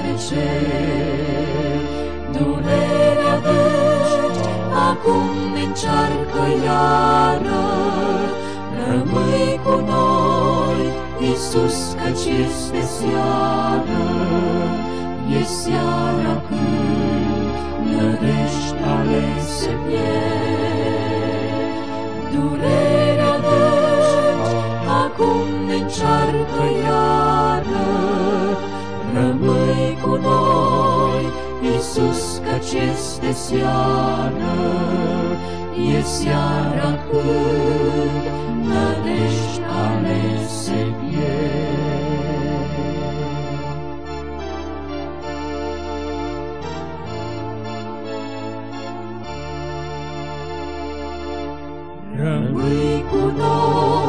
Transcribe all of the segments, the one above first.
spre cer. Durerea vești acum ne încearcă iară, Rămâi cu noi, Iisus, căci este seară. Rămâi cu noi, Iisus, căci este seară, e seara când nădești alese Rămâi cu noi,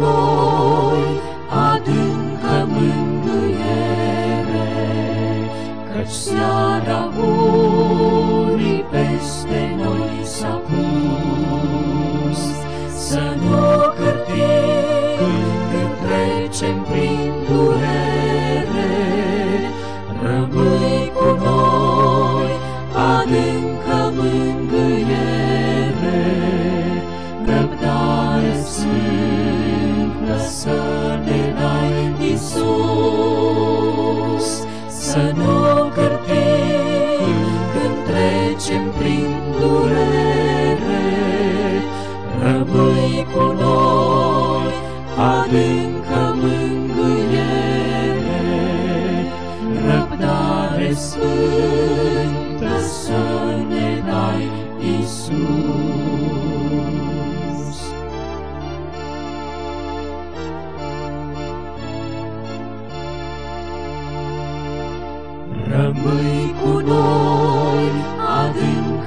noi, adâncă mângâiere, Căci seara urii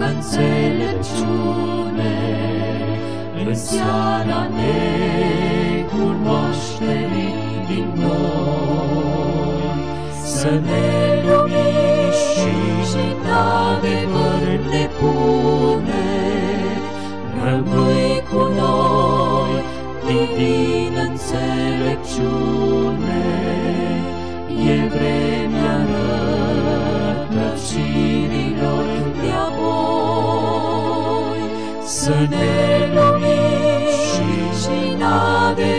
adâncă înțelepciune, în seara necunoașterii din noi, să ne lumiți și în Să ne lumiți și în adevăr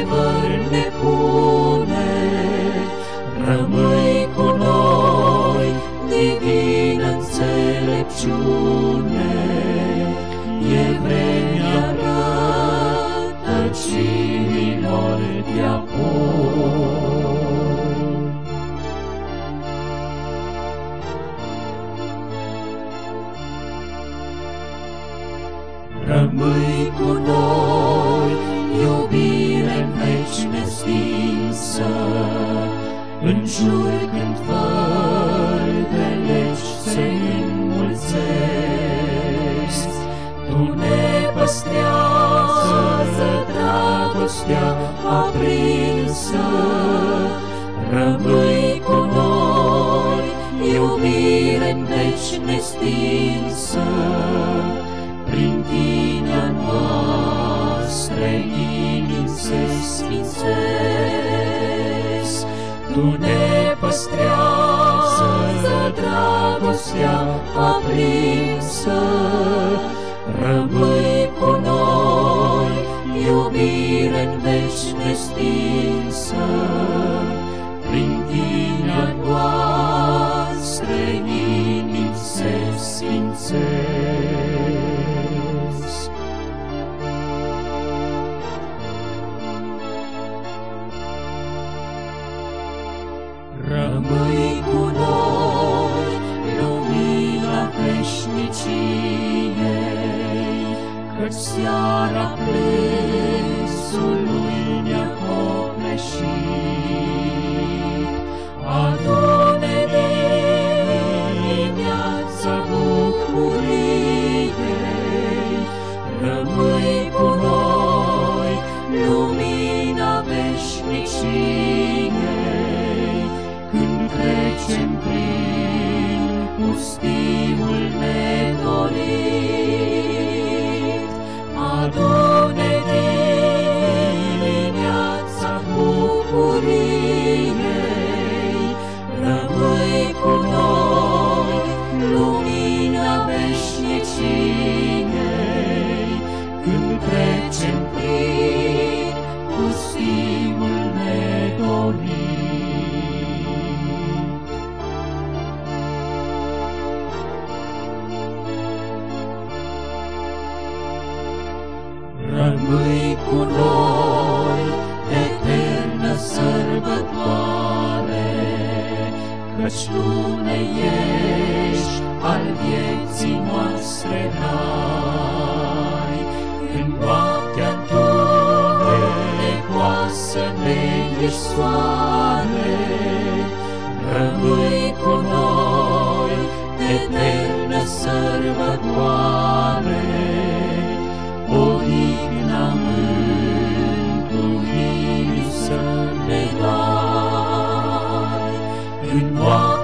Rămâi cu noi, iubire în veci nestinsă, în jur când fără de legi se înmulțesc. Tu ne păstrează dragostea aprinsă, rămâi cu noi, iubire în veci nestinsă, noastre inimi se sfințesc. Tu ne păstrează dragostea aprinsă, rămâi cu noi, iubire în veci nestinsă, prin tine a noastre inimi se se sfințesc. Rămâi cu noi, lumina veșniciei, Căci seara plânsului ne-a copleșit. Adune dimineața bucuriei, Rămâi cu noi, lumina veșniciei, Căci Tu ne ești al vieții noastre rai. În noaptea Tu, necoasă, ne ești soare, Rămâi 我。